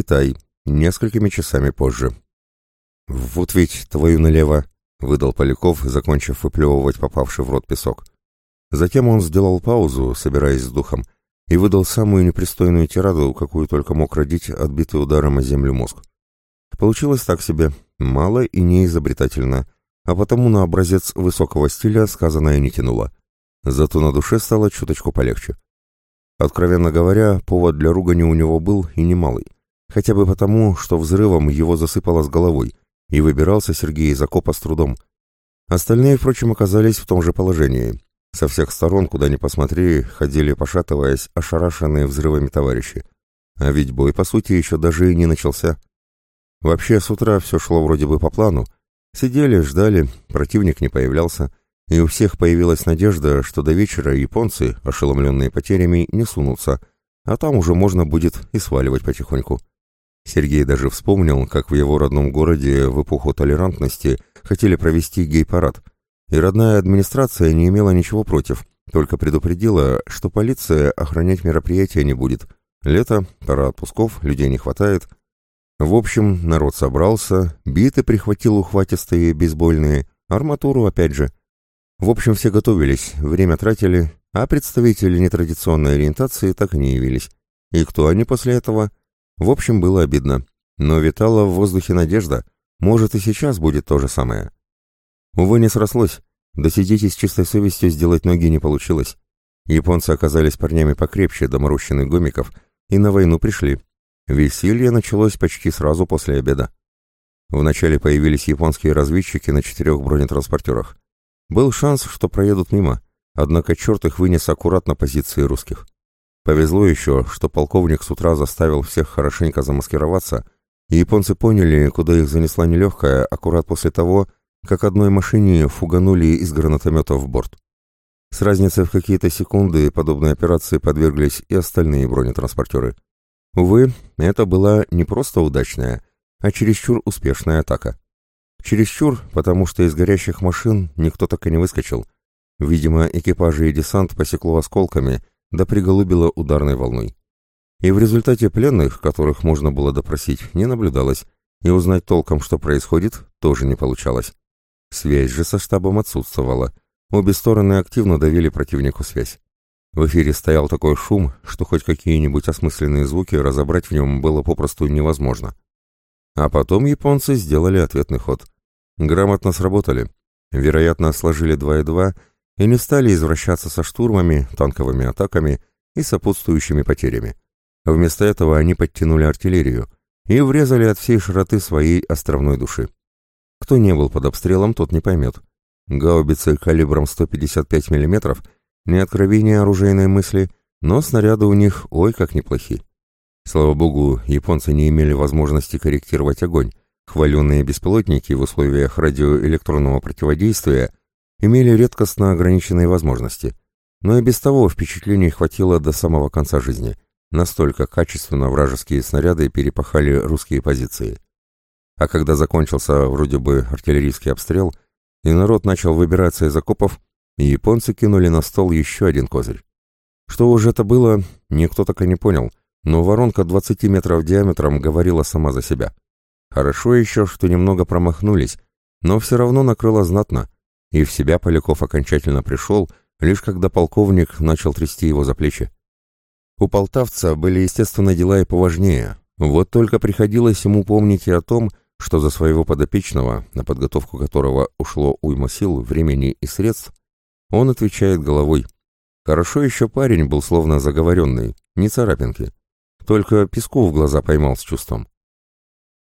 Китай, несколькими часами позже. «Вот ведь твою налево!» — выдал Поляков, закончив выплевывать попавший в рот песок. Затем он сделал паузу, собираясь с духом, и выдал самую непристойную тираду, какую только мог родить отбитый ударом о землю мозг. Получилось так себе, мало и неизобретательно, а потому на образец высокого стиля сказанное не тянуло. Зато на душе стало чуточку полегче. Откровенно говоря, повод для ругани у него был и немалый. Хотя бы потому, что взрывом его засыпало с головой, и выбирался Сергей из окопа с трудом. Остальные, впрочем, оказались в том же положении. Со всех сторон, куда ни посмотри, ходили, пошатываясь, ошарашенные взрывами товарищи. А ведь бой, по сути, еще даже и не начался. Вообще, с утра все шло вроде бы по плану. Сидели, ждали, противник не появлялся, и у всех появилась надежда, что до вечера японцы, ошеломленные потерями, не сунутся, а там уже можно будет и сваливать потихоньку. Сергей даже вспомнил, как в его родном городе в эпоху толерантности хотели провести гей-парад, и родная администрация не имела ничего против, только предупредила, что полиция охранять мероприятие не будет. Лето, пора отпусков, людей не хватает. В общем, народ собрался, биты прихватил ухватистые бейсбольные, арматуру опять же. В общем, все готовились, время тратили, а представители нетрадиционной ориентации так и не явились. И кто они после этого? В общем, было обидно. Но витала в воздухе надежда. Может, и сейчас будет то же самое. Увы, не срослось. Досидеть и с чистой совестью сделать ноги не получилось. Японцы оказались парнями покрепче доморощенных гомиков и на войну пришли. Веселье началось почти сразу после обеда. Вначале появились японские разведчики на четырех бронетранспортерах. Был шанс, что проедут мимо, однако черт их вынес аккуратно позиции русских. Повезло еще, что полковник с утра заставил всех хорошенько замаскироваться, и японцы поняли, куда их занесла нелегкая, аккурат после того, как одной машине фуганули из гранатомета в борт. С разницей в какие-то секунды подобной операции подверглись и остальные бронетранспортеры. Увы, это была не просто удачная, а чересчур успешная атака. Чересчур, потому что из горящих машин никто так и не выскочил. Видимо, экипажи и десант посекло осколками, да приголубило ударной волной. И в результате пленных, которых можно было допросить, не наблюдалось, и узнать толком, что происходит, тоже не получалось. Связь же со штабом отсутствовала. Обе стороны активно давили противнику связь. В эфире стоял такой шум, что хоть какие-нибудь осмысленные звуки разобрать в нем было попросту невозможно. А потом японцы сделали ответный ход. Грамотно сработали. Вероятно, сложили 2 и 2 и не стали извращаться со штурмами, танковыми атаками и сопутствующими потерями. Вместо этого они подтянули артиллерию и врезали от всей широты своей островной души. Кто не был под обстрелом, тот не поймет. Гаубицы калибром 155 мм не откровение оружейной мысли, но снаряды у них ой как неплохи. Слава богу, японцы не имели возможности корректировать огонь. Хваленные беспилотники в условиях радиоэлектронного противодействия имели редкостно ограниченные возможности. Но и без того впечатлений хватило до самого конца жизни. Настолько качественно вражеские снаряды перепахали русские позиции. А когда закончился вроде бы артиллерийский обстрел, и народ начал выбираться из окопов, японцы кинули на стол еще один козырь. Что уже это было, никто так и не понял, но воронка 20 метров диаметром говорила сама за себя. Хорошо еще, что немного промахнулись, но все равно накрыло знатно, и в себя Поляков окончательно пришел, лишь когда полковник начал трясти его за плечи. У полтавца были, естественно, дела и поважнее, вот только приходилось ему помнить и о том, что за своего подопечного, на подготовку которого ушло уйма сил, времени и средств, он отвечает головой. Хорошо еще парень был словно заговоренный, не царапинки. Только песку в глаза поймал с чувством.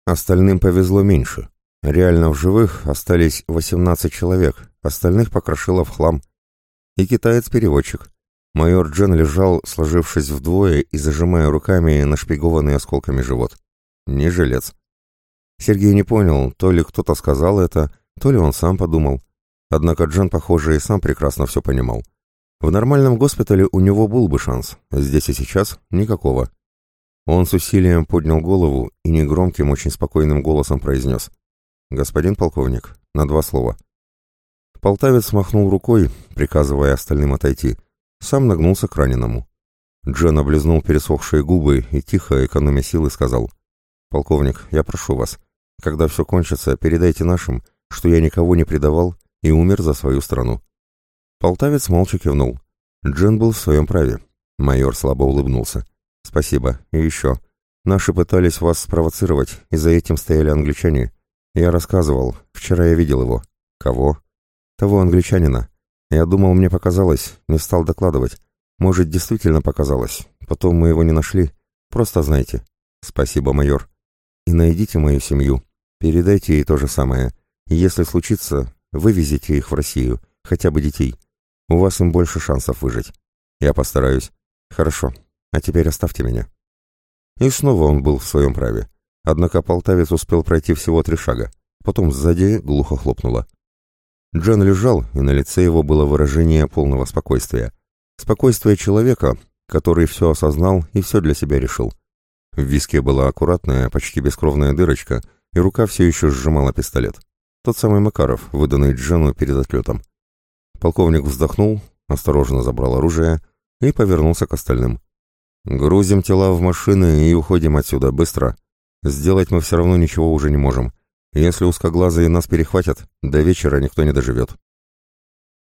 Остальным повезло меньше. Реально в живых остались 18 человек, остальных покрошило в хлам. И китаец-переводчик. Майор Джен лежал, сложившись вдвое и зажимая руками нашпигованный осколками живот. Не жилец. Сергей не понял, то ли кто-то сказал это, то ли он сам подумал. Однако Джон, похоже, и сам прекрасно все понимал. В нормальном госпитале у него был бы шанс, здесь и сейчас никакого. Он с усилием поднял голову и негромким, очень спокойным голосом произнес. «Господин полковник, на два слова». Полтавец махнул рукой, приказывая остальным отойти. Сам нагнулся к раненому. Джон облизнул пересохшие губы и тихо, экономя силы, сказал Полковник, я прошу вас, когда все кончится, передайте нашим, что я никого не предавал и умер за свою страну». Полтавец молча кивнул. Джин был в своем праве. Майор слабо улыбнулся. «Спасибо. И еще. Наши пытались вас спровоцировать, и за этим стояли англичане. Я рассказывал. Вчера я видел его. Кого? Того англичанина. Я думал, мне показалось, не стал докладывать. Может, действительно показалось. Потом мы его не нашли. Просто знайте. Спасибо, майор. И найдите мою семью. Передайте ей то же самое. Если случится, вывезите их в Россию. Хотя бы детей. У вас им больше шансов выжить. Я постараюсь. Хорошо. А теперь оставьте меня. И снова он был в своем праве. Однако полтавец успел пройти всего три шага. Потом сзади глухо хлопнуло. Джен лежал, и на лице его было выражение полного спокойствия. Спокойствие человека, который все осознал и все для себя решил. В виске была аккуратная, почти бескровная дырочка, и рука все еще сжимала пистолет. Тот самый Макаров, выданный Джену перед отлетом. Полковник вздохнул, осторожно забрал оружие и повернулся к остальным. «Грузим тела в машины и уходим отсюда, быстро. Сделать мы все равно ничего уже не можем. Если узкоглазые нас перехватят, до вечера никто не доживет».